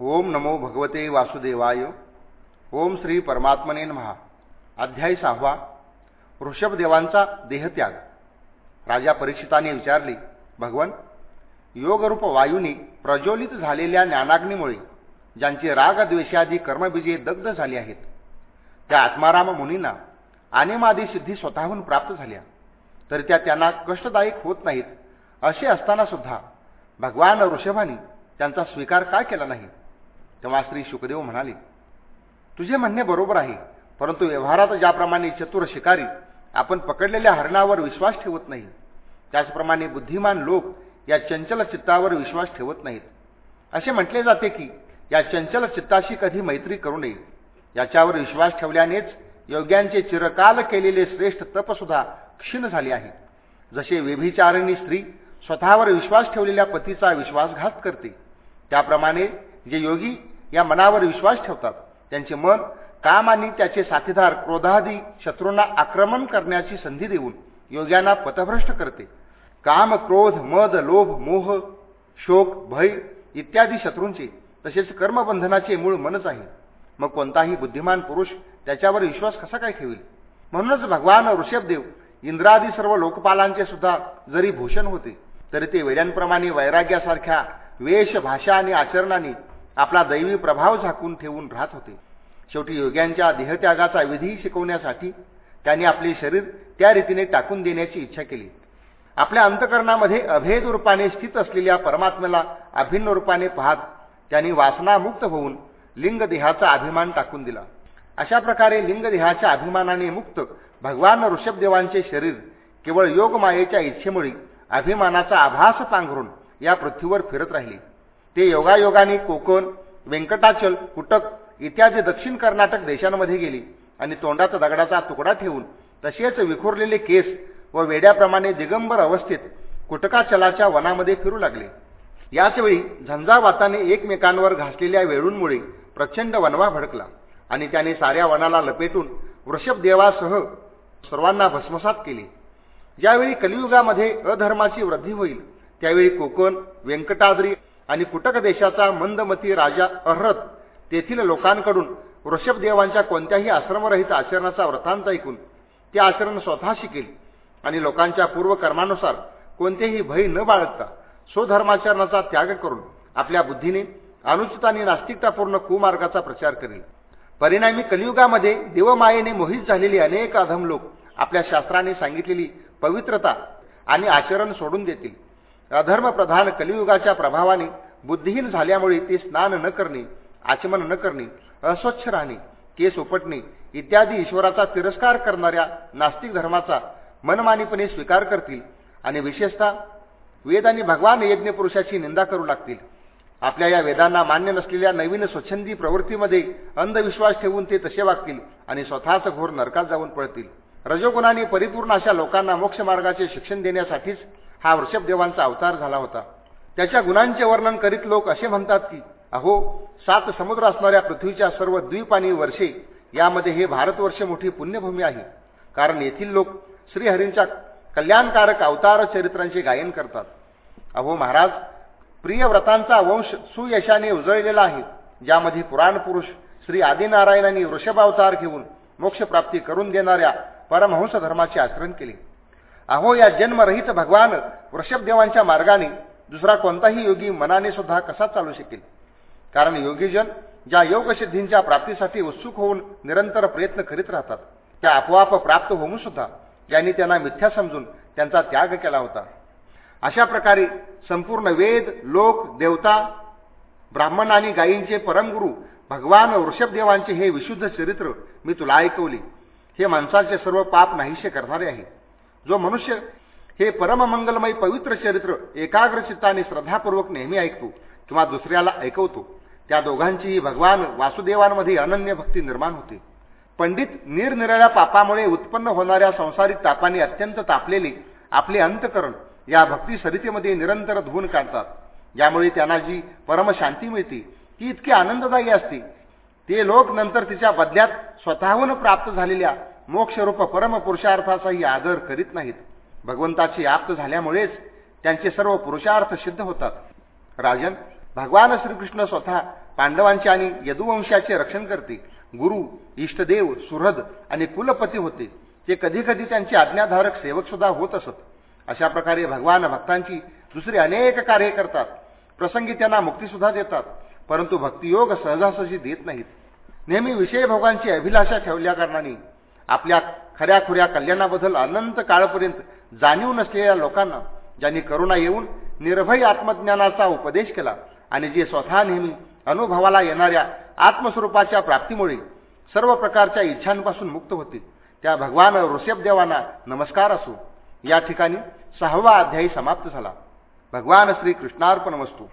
ओम नमो भगवते वासुदेवाय. ओम श्री परमात्मने महा अध्याय सहावा. ऋषभदेवांचा देहत्याग. राजा परीक्षिताने विचारले भगवन योगरूप वायूनी प्रज्वलित झालेल्या ज्ञानाग्नीमुळे ज्यांचे रागद्वेषादी कर्मबीजे दग्ध झाली आहेत त्या आत्माराम मुनींना आनेमादी सिद्धी स्वतःहून प्राप्त झाल्या. तरी त्या त्यांना कष्टदायक होत नाहीत असे असताना सुद्धा भगवान ऋषभाने त्यांचा स्वीकार काय केला नाही? तेव्हा श्री शुकदेव म्हणाले तुझे म्हणणे बरोबर आहे परंतु व्यवहारात ज्याप्रमाणे चतुर शिकारी आपण पकडलेल्या हरणावर विश्वास ठेवत नाही त्याचप्रमाणे बुद्धिमान लोक या चंचल चित्तावर विश्वास ठेवत नाहीत. असे म्हटले जाते की या चंचल चित्ताशी कधी मैत्री करू नये. याच्यावर विश्वास ठेवल्यानेच योग्यांचे चिरकाल केलेले श्रेष्ठ तपसुद्धा क्षीण झाले आहे. जसे व्यभिचारिणी स्त्री स्वतःवर विश्वास ठेवलेल्या पतीचा विश्वासघात करते त्याप्रमाणे जे योगी या मनावर विश्वास ठेवतात त्यांचे मन काम आणि त्याचे साथीदार क्रोधादी शत्रूंना आक्रमण करण्याची संधी देऊन योग्यांना पथभ्रष्ट करते. काम क्रोध मद लोभ मोह शोक भय इत्यादी शत्रूंचे तसेच कर्मबंधनाचे मूळ मनच आहे. मग कोणताही बुद्धिमान पुरुष त्याच्यावर विश्वास कसा काय ठेवेल? म्हणूनच भगवान ऋषभदेव इंद्रादी सर्व लोकपालांचे सुद्धा जरी भूषण होते तरी ते वेड्यांप्रमाणे वैराग्यासारख्या वेश भाषा आणि आचरणाने आपला दैवी प्रभाव झाकून ठेवून राहत होते. शेवटी योग्यांच्या देहत्यागाचा विधी शिकवण्यासाठी त्यांनी आपले शरीर त्या रीतीने टाकून देण्याची इच्छा केली. आपल्या अंतकरणामध्ये अभेद रूपाने स्थित असलेल्या परमात्म्याला अभिन्न रूपाने पाहत त्यांनी वासनामुक्त होऊन लिंगदेहाचा अभिमान टाकून दिला. अशा प्रकारे लिंगदेहाच्या अभिमानाने मुक्त भगवान ऋषभदेवांचे शरीर केवळ योगमायेच्या इच्छेमुळे अभिमानाचा आभास पांघरून या पृथ्वीवर फिरत राहिले. ते योगायोगाने कोकण व्यंकटाचल कुटक इत्यादी दक्षिण कर्नाटक देशांमध्ये गेली आणि तोंडाचा दगडाचा तुकडा ठेवून तसेच विखुरलेले केस व वेड्याप्रमाणे दिगंबर अवस्थेत कुटकाचलाच्या वनामध्ये फिरू लागले. याचवेळी झंझावाताने एकमेकांवर घासलेल्या वेळूंमुळे प्रचंड वनवा भडकला आणि त्याने साऱ्या वनाला लपेटून वृषभदेवासह सर्वांना भस्मसात केले. ज्यावेळी कलियुगामध्ये अधर्माची वृद्धी होईल त्यावेळी कोकण व्यंकटाद्री आणि कुटक देशाचा मंदमती राजा अहरत तेथील लोकांकडून वृषभदेवांच्या कोणत्याही आश्रमरहित आचरणाचा वृत्तांत ऐकून ते आचरण स्वतः शिकेल आणि लोकांच्या पूर्वकर्मानुसार कोणतेही भय न बाळगता स्वधर्माचरणाचा त्याग करून आपल्या बुद्धीने अनुचित आणि नास्तिकतापूर्ण कुमार्गाचा प्रचार करेल. परिणामी कलियुगामध्ये देवमायेने मोहित झालेली अनेक अधम लोक आपल्या शास्त्राने सांगितलेली पवित्रता आणि आचरण सोडून देतील. अधर्मप्रधान कलियुगाच्या प्रभावाने बुद्धिहीन झाल्यामुळे ते स्नान न करणे आचमन न करणे अस्वच्छ राहणे केस उपटणे इत्यादी ईश्वराचा तिरस्कार करणाऱ्या नास्तिक धर्माचा मनमानीपणे स्वीकार करतील आणि विशेषतः वेद आणि भगवान यज्ञपुरुषाची निंदा करू लागतील. आपल्या या वेदांना मान्य नसलेल्या नवीन स्वच्छंदी प्रवृत्तीमध्ये अंधविश्वास ठेवून ते तसे वागतील आणि स्वतःच घोर नरकात जाऊन पळतील. रजोगुणाने परिपूर्ण अशा लोकांना मोक्षमार्गाचे शिक्षण देण्यासाठीच हा वृषभदेवांचा अवतार झाला होता. त्याच्या गुणांचे वर्णन करीत लोक असे म्हणतात की अहो सात समुद्र असणाऱ्या पृथ्वीच्या सर्व द्वीप आणि वर्षे यामध्ये हे भारतवर्ष मोठी पुण्यभूमी आहे. कारण येथील लोक श्रीहरींच्या कल्याणकारक अवतार चरित्रांचे गायन करतात. अहो महाराज प्रिय व्रतांचा वंश सुयशाने उजळलेला आहे ज्यामध्ये पुराण पुरुष श्री आदिनारायणांनी वृषभावतार घेऊन मोक्षप्राप्ती करून देणाऱ्या परमहंस धर्माचे आचरण केले. अहो या जन्मरहित भगवान वृषभदेवांच्या मार्गाने दुसरा कोणताही योगी मनाने सुद्धा कसा चालू शकेल? कारण योगीजन ज्या योगसिद्धींच्या प्राप्तीसाठी उत्सुक होऊन निरंतर प्रयत्न करीत राहतात त्या आपोआप प्राप्त होऊन सुद्धा ज्यांनी त्यांना मिथ्या समजून त्यांचा त्याग केला होता. अशा प्रकारे संपूर्ण वेद लोक देवता ब्राह्मण आणि गायींचे परमगुरू भगवान वृषभदेवांचे हे विशुद्ध चरित्र मी तुला ऐकवले. हे माणसाचे सर्व पाप नाहीसे करणारे आहे. जो मनुष्य हे परममंगलमय पवित्र चरित्र एकाग्र चित्ताने श्रद्धापूर्वक नेहमी ऐकतो किंवा दुसऱ्याला ऐकवतो त्या दोघांचीही भगवान वासुदेवांमध्ये अनन्य भक्ती निर्माण होते. पंडित निरनिराळ्या पापामुळे उत्पन्न होणाऱ्या संसारिक तापाने अत्यंत तापलेले आपले अंतकरण या भक्ती सरितेमध्ये निरंतर धुवून काढतात. ज्यामुळे त्यांना जी परमशांती मिळते ती इतकी आनंददायी असते. ते लोक नंतर तिच्या बदल्यात स्वतःहून प्राप्त झालेल्या मोक्षरूप परमपुरुषार्थाचाही आदर करीत नाहीत. भगवंताची आप्त झाल्यामुळेच त्यांचे सर्व पुरुषार्थ सिद्ध होतात. राजन भगवान श्रीकृष्ण स्वतः पांडवांचे आणि यदुवंशाचे रक्षण करते. गुरु इष्टदेव सुहृद आणि कुलपती होते. ते कधीकधी त्यांचे आज्ञाधारक सेवक सुद्धा होत असत. अशा प्रकारे भगवान भक्तांची दुसरी अनेक कार्य करतात. प्रसंगी त्यांना मुक्तीसुद्धा देतात परंतु भक्तियोग सहजासहजी देत नाहीत. नेहमी विषय भोगांची अभिलाषा ठेवल्या कारणाने आपल्या खऱ्याखुऱ्या कल्याणाबद्दल अनंत काळपर्यंत जाणीव नसलेल्या लोकांना ज्यांनी करुणा येऊन निर्भय आत्मज्ञानाचा उपदेश केला आणि जे स्वतः नेहमी अनुभवाला येणाऱ्या आत्मस्वरूपाच्या प्राप्तीमुळे सर्व प्रकारच्या इच्छांपासून मुक्त होते त्या भगवान ऋषभदेवांना नमस्कार असो. या ठिकाणी सहावा अध्यायी समाप्त झाला. भगवान श्री कृष्णार्पण वस्तू